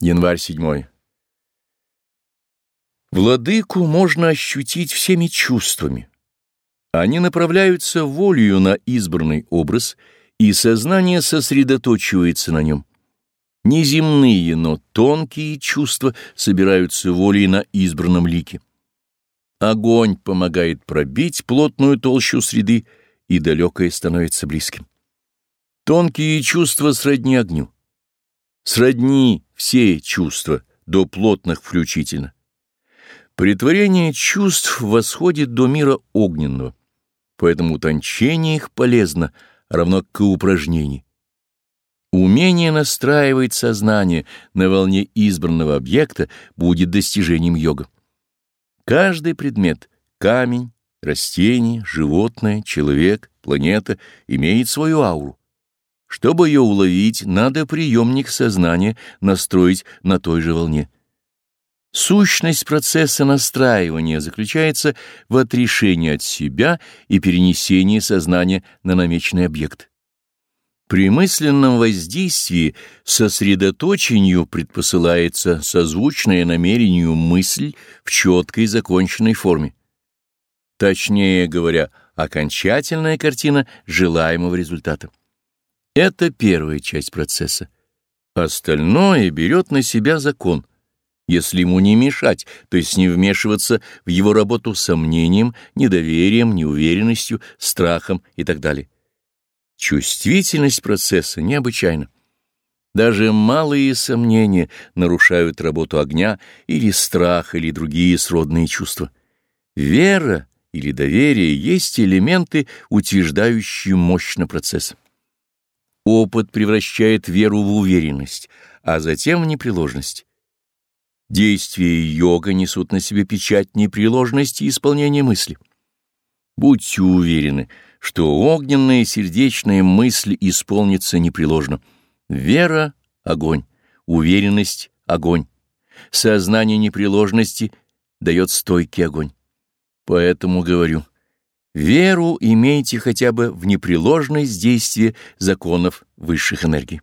Январь 7. Владыку можно ощутить всеми чувствами. Они направляются волею на избранный образ, и сознание сосредоточивается на нем. Неземные, но тонкие чувства собираются волей на избранном лике. Огонь помогает пробить плотную толщу среды, и далекое становится близким. Тонкие чувства сродни огню. Сродни все чувства, до плотных включительно. Притворение чувств восходит до мира огненного, поэтому утончение их полезно, равно как и упражнение. Умение настраивать сознание на волне избранного объекта будет достижением йога. Каждый предмет — камень, растение, животное, человек, планета — имеет свою ауру. Чтобы ее уловить, надо приемник сознания настроить на той же волне. Сущность процесса настраивания заключается в отрешении от себя и перенесении сознания на намеченный объект. При мысленном воздействии сосредоточению предпосылается созвучная намерению мысль в четкой законченной форме. Точнее говоря, окончательная картина желаемого результата. Это первая часть процесса. Остальное берет на себя закон, если ему не мешать, то есть не вмешиваться в его работу сомнением, недоверием, неуверенностью, страхом и так далее. Чувствительность процесса необычайна. Даже малые сомнения нарушают работу огня или страх, или другие сродные чувства. Вера или доверие есть элементы, утверждающие мощно процесс. Опыт превращает веру в уверенность, а затем в непреложность. Действия йога несут на себе печать непреложности исполнения мысли. Будьте уверены, что огненная сердечная мысль исполнится непреложно. Вера — огонь, уверенность — огонь. Сознание непреложности дает стойкий огонь. Поэтому говорю — Веру имейте хотя бы в непреложность действия законов высших энергий.